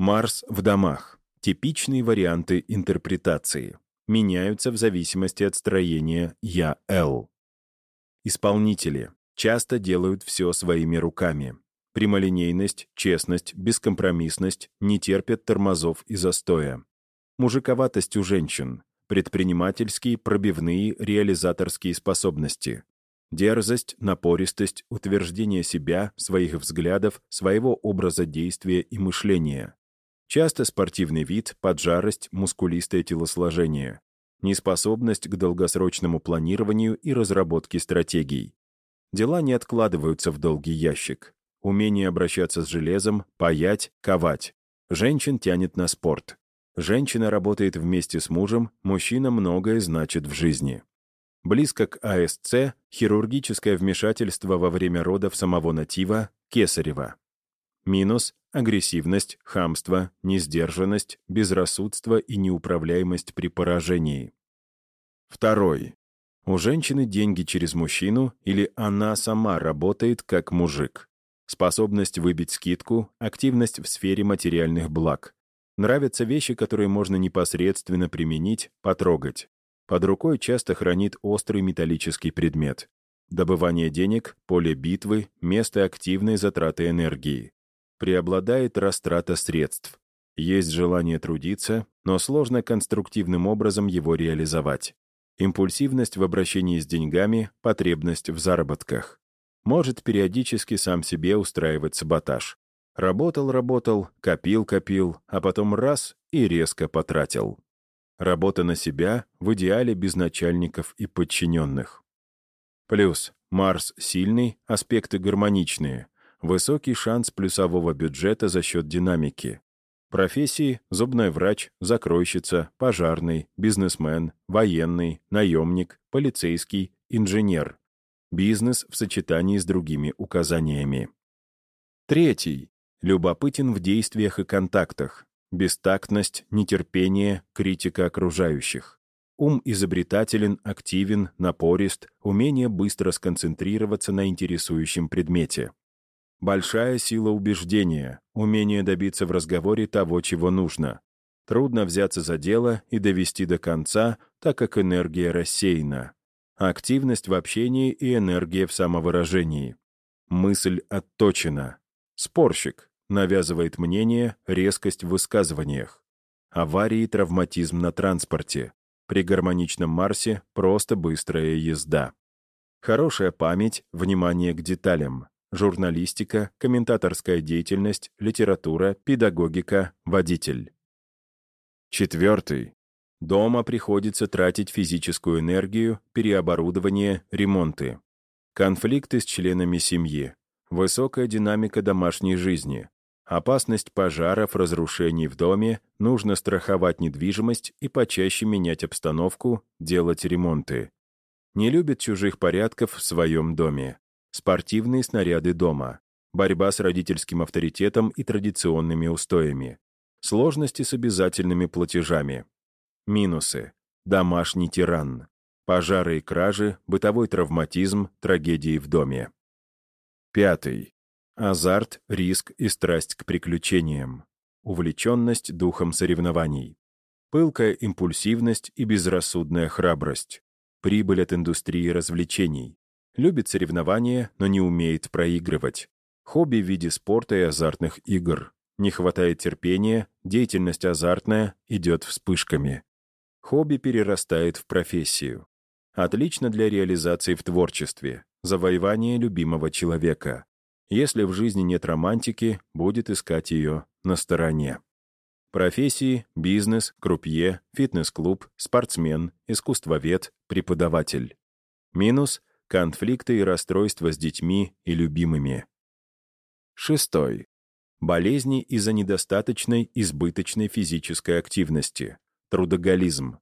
Марс в домах. Типичные варианты интерпретации. Меняются в зависимости от строения «я-л». Исполнители часто делают все своими руками. Прямолинейность, честность, бескомпромиссность не терпят тормозов и застоя. Мужиковатость у женщин, предпринимательские, пробивные, реализаторские способности. Дерзость, напористость, утверждение себя, своих взглядов, своего образа действия и мышления. Часто спортивный вид, поджарость, мускулистое телосложение. Неспособность к долгосрочному планированию и разработке стратегий. Дела не откладываются в долгий ящик. Умение обращаться с железом, паять, ковать. Женщин тянет на спорт. Женщина работает вместе с мужем, мужчина многое значит в жизни. Близко к АСЦ – хирургическое вмешательство во время родов самого натива – кесарева. Минус – агрессивность, хамство, несдержанность, безрассудство и неуправляемость при поражении. Второй. У женщины деньги через мужчину или она сама работает как мужик. Способность выбить скидку, активность в сфере материальных благ. Нравятся вещи, которые можно непосредственно применить, потрогать. Под рукой часто хранит острый металлический предмет. Добывание денег, поле битвы, место активной затраты энергии. Преобладает растрата средств. Есть желание трудиться, но сложно конструктивным образом его реализовать. Импульсивность в обращении с деньгами, потребность в заработках может периодически сам себе устраивать саботаж. Работал-работал, копил-копил, а потом раз и резко потратил. Работа на себя в идеале без начальников и подчиненных. Плюс Марс сильный, аспекты гармоничные, высокий шанс плюсового бюджета за счет динамики. Профессии – зубной врач, закройщица, пожарный, бизнесмен, военный, наемник, полицейский, инженер. Бизнес в сочетании с другими указаниями. Третий. Любопытен в действиях и контактах. Бестактность, нетерпение, критика окружающих. Ум изобретателен, активен, напорист, умение быстро сконцентрироваться на интересующем предмете. Большая сила убеждения, умение добиться в разговоре того, чего нужно. Трудно взяться за дело и довести до конца, так как энергия рассеяна активность в общении и энергия в самовыражении. Мысль отточена. Спорщик навязывает мнение, резкость в высказываниях. Аварии и травматизм на транспорте. При гармоничном Марсе просто быстрая езда. Хорошая память, внимание к деталям. Журналистика, комментаторская деятельность, литература, педагогика, водитель. Четвертый. Дома приходится тратить физическую энергию, переоборудование, ремонты. Конфликты с членами семьи. Высокая динамика домашней жизни. Опасность пожаров, разрушений в доме, нужно страховать недвижимость и почаще менять обстановку, делать ремонты. Не любит чужих порядков в своем доме. Спортивные снаряды дома. Борьба с родительским авторитетом и традиционными устоями. Сложности с обязательными платежами. Минусы. Домашний тиран. Пожары и кражи, бытовой травматизм, трагедии в доме. Пятый. Азарт, риск и страсть к приключениям. Увлеченность духом соревнований. Пылкая импульсивность и безрассудная храбрость. Прибыль от индустрии развлечений. Любит соревнования, но не умеет проигрывать. Хобби в виде спорта и азартных игр. Не хватает терпения, деятельность азартная, идет вспышками. Хобби перерастает в профессию. Отлично для реализации в творчестве, завоевания любимого человека. Если в жизни нет романтики, будет искать ее на стороне. Профессии – бизнес, крупье, фитнес-клуб, спортсмен, искусствовед, преподаватель. Минус – конфликты и расстройства с детьми и любимыми. Шестой. Болезни из-за недостаточной избыточной физической активности трудоголизм.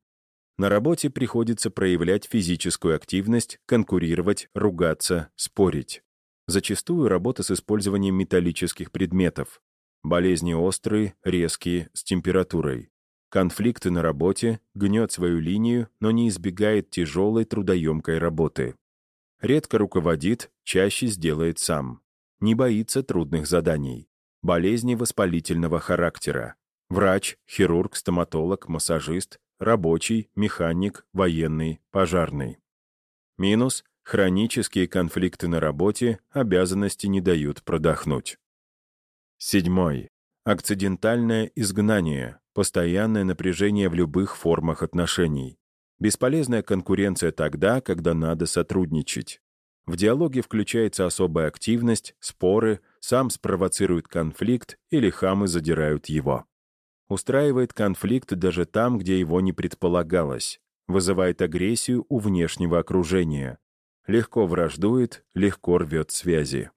На работе приходится проявлять физическую активность, конкурировать, ругаться, спорить. Зачастую работа с использованием металлических предметов. Болезни острые, резкие, с температурой. Конфликты на работе, гнет свою линию, но не избегает тяжелой трудоемкой работы. Редко руководит, чаще сделает сам. Не боится трудных заданий. болезни воспалительного характера. Врач, хирург, стоматолог, массажист, рабочий, механик, военный, пожарный. Минус – хронические конфликты на работе, обязанности не дают продохнуть. Седьмой. Акцидентальное изгнание, постоянное напряжение в любых формах отношений. Бесполезная конкуренция тогда, когда надо сотрудничать. В диалоге включается особая активность, споры, сам спровоцирует конфликт или хамы задирают его. Устраивает конфликт даже там, где его не предполагалось. Вызывает агрессию у внешнего окружения. Легко враждует, легко рвет связи.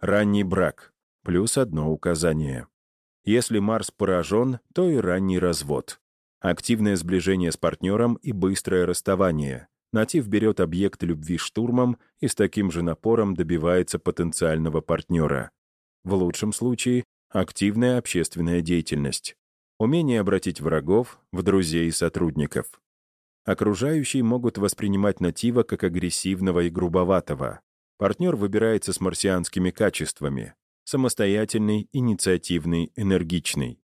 Ранний брак. Плюс одно указание. Если Марс поражен, то и ранний развод. Активное сближение с партнером и быстрое расставание. Натив берет объект любви штурмом и с таким же напором добивается потенциального партнера. В лучшем случае — активная общественная деятельность. Умение обратить врагов в друзей и сотрудников. Окружающие могут воспринимать натива как агрессивного и грубоватого. Партнер выбирается с марсианскими качествами самостоятельный, инициативный, энергичный.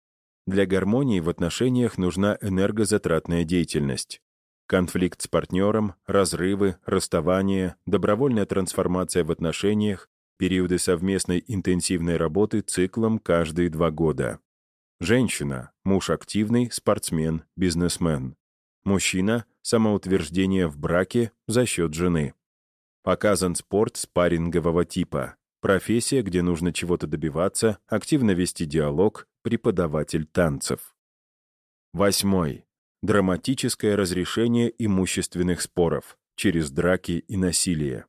Для гармонии в отношениях нужна энергозатратная деятельность. Конфликт с партнером, разрывы, расставания, добровольная трансформация в отношениях, периоды совместной интенсивной работы циклом каждые два года. Женщина – муж активный, спортсмен, бизнесмен. Мужчина – самоутверждение в браке за счет жены. Показан спорт спаррингового типа. Профессия, где нужно чего-то добиваться, активно вести диалог, преподаватель танцев. Восьмой. Драматическое разрешение имущественных споров через драки и насилие.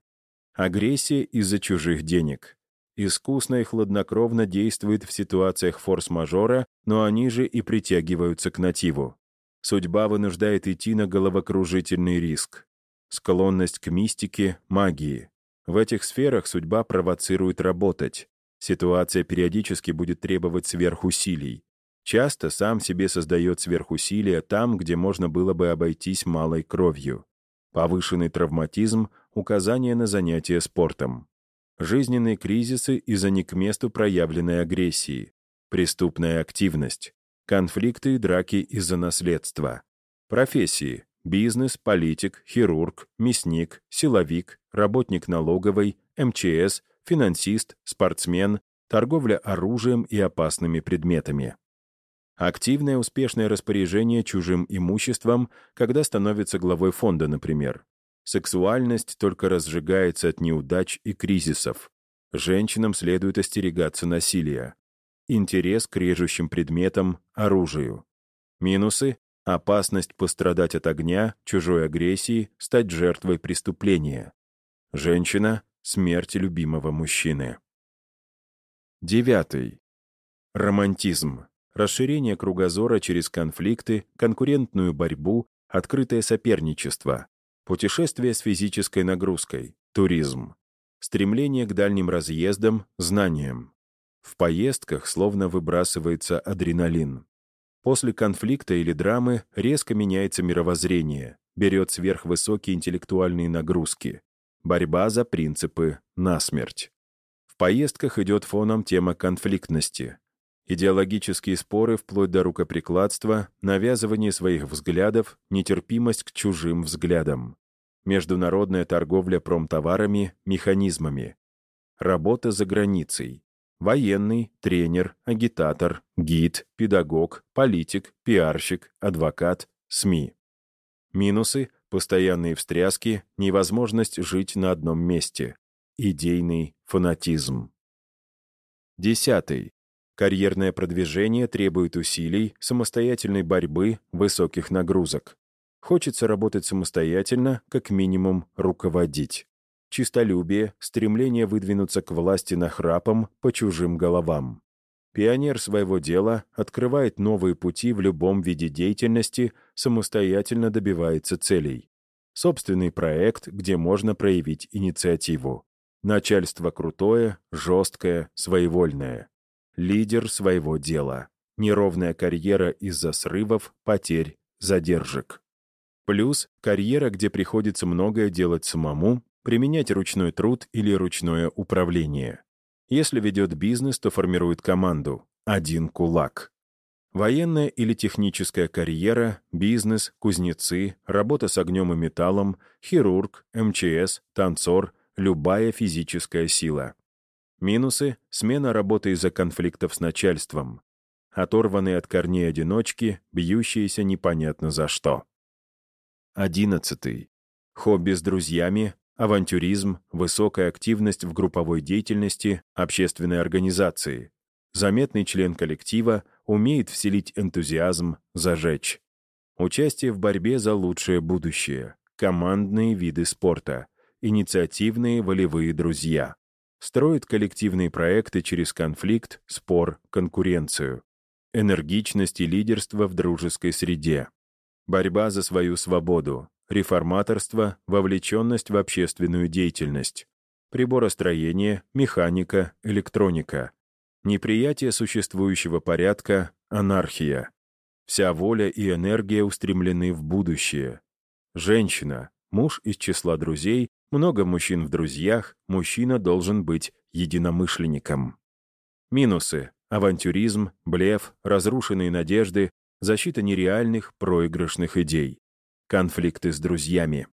Агрессия из-за чужих денег. Искусно и хладнокровно действует в ситуациях форс-мажора, но они же и притягиваются к нативу. Судьба вынуждает идти на головокружительный риск. Склонность к мистике, магии. В этих сферах судьба провоцирует работать. Ситуация периодически будет требовать сверхусилий. Часто сам себе создает сверхусилия там, где можно было бы обойтись малой кровью. Повышенный травматизм — указание на занятие спортом. Жизненные кризисы из-за не к месту проявленной агрессии. Преступная активность. Конфликты и драки из-за наследства. Профессии бизнес, политик, хирург, мясник, силовик, работник налоговой, МЧС, финансист, спортсмен, торговля оружием и опасными предметами. Активное успешное распоряжение чужим имуществом, когда становится главой фонда, например. Сексуальность только разжигается от неудач и кризисов. Женщинам следует остерегаться насилия. Интерес к режущим предметам, оружию. Минусы Опасность пострадать от огня, чужой агрессии, стать жертвой преступления. Женщина — смерть любимого мужчины. Девятый. Романтизм. Расширение кругозора через конфликты, конкурентную борьбу, открытое соперничество. Путешествие с физической нагрузкой. Туризм. Стремление к дальним разъездам, знаниям. В поездках словно выбрасывается адреналин. После конфликта или драмы резко меняется мировоззрение, берет сверхвысокие интеллектуальные нагрузки. Борьба за принципы насмерть. В поездках идет фоном тема конфликтности. Идеологические споры вплоть до рукоприкладства, навязывание своих взглядов, нетерпимость к чужим взглядам. Международная торговля промтоварами, механизмами. Работа за границей. Военный, тренер, агитатор, гид, педагог, политик, пиарщик, адвокат, СМИ. Минусы — постоянные встряски, невозможность жить на одном месте. Идейный фанатизм. Десятый. Карьерное продвижение требует усилий, самостоятельной борьбы, высоких нагрузок. Хочется работать самостоятельно, как минимум руководить чистолюбие, стремление выдвинуться к власти нахрапом по чужим головам. Пионер своего дела открывает новые пути в любом виде деятельности, самостоятельно добивается целей. Собственный проект, где можно проявить инициативу. Начальство крутое, жесткое, своевольное. Лидер своего дела. Неровная карьера из-за срывов, потерь, задержек. Плюс карьера, где приходится многое делать самому, применять ручной труд или ручное управление. Если ведет бизнес, то формирует команду. Один кулак. Военная или техническая карьера, бизнес, кузнецы, работа с огнем и металлом, хирург, МЧС, танцор, любая физическая сила. Минусы — смена работы из-за конфликтов с начальством. Оторванные от корней одиночки, бьющиеся непонятно за что. Одиннадцатый. Хобби с друзьями, авантюризм, высокая активность в групповой деятельности, общественной организации. Заметный член коллектива умеет вселить энтузиазм, зажечь. Участие в борьбе за лучшее будущее. Командные виды спорта. Инициативные волевые друзья. Строит коллективные проекты через конфликт, спор, конкуренцию. Энергичность и лидерство в дружеской среде. Борьба за свою свободу. Реформаторство, вовлеченность в общественную деятельность. Приборостроение, механика, электроника неприятие существующего порядка, анархия. Вся воля и энергия устремлены в будущее. Женщина, муж из числа друзей, много мужчин в друзьях, мужчина должен быть единомышленником. Минусы — авантюризм, блеф, разрушенные надежды, защита нереальных, проигрышных идей. Конфликты с друзьями.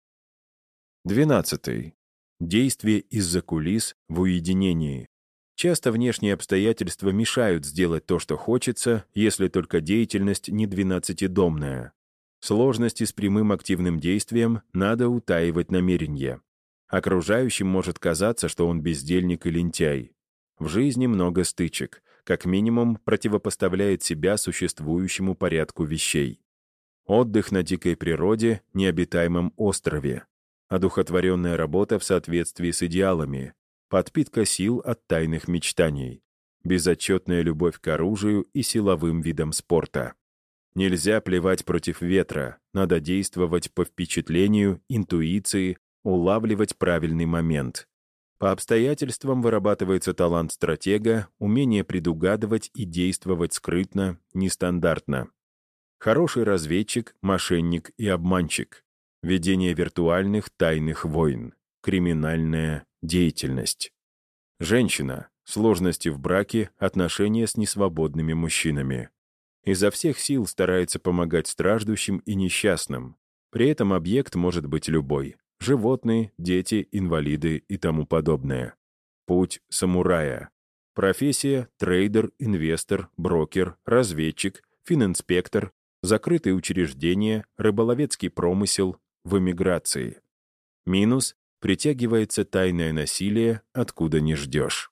12. Действие из-за кулис в уединении. Часто внешние обстоятельства мешают сделать то, что хочется, если только деятельность не двенадцатидомная. Сложности с прямым активным действием надо утаивать намерение. Окружающим может казаться, что он бездельник и лентяй. В жизни много стычек, как минимум противопоставляет себя существующему порядку вещей. Отдых на дикой природе, необитаемом острове. Одухотворенная работа в соответствии с идеалами, подпитка сил от тайных мечтаний, безотчетная любовь к оружию и силовым видам спорта. Нельзя плевать против ветра, надо действовать по впечатлению, интуиции, улавливать правильный момент. По обстоятельствам вырабатывается талант стратега, умение предугадывать и действовать скрытно, нестандартно. Хороший разведчик, мошенник и обманщик. Ведение виртуальных тайных войн. Криминальная деятельность. Женщина. Сложности в браке, отношения с несвободными мужчинами. Изо всех сил старается помогать страждущим и несчастным. При этом объект может быть любой. Животные, дети, инвалиды и тому подобное. Путь самурая. Профессия – трейдер, инвестор, брокер, разведчик, фининспектор, закрытые учреждения, рыболовецкий промысел, в эмиграции. Минус притягивается тайное насилие, откуда не ждешь.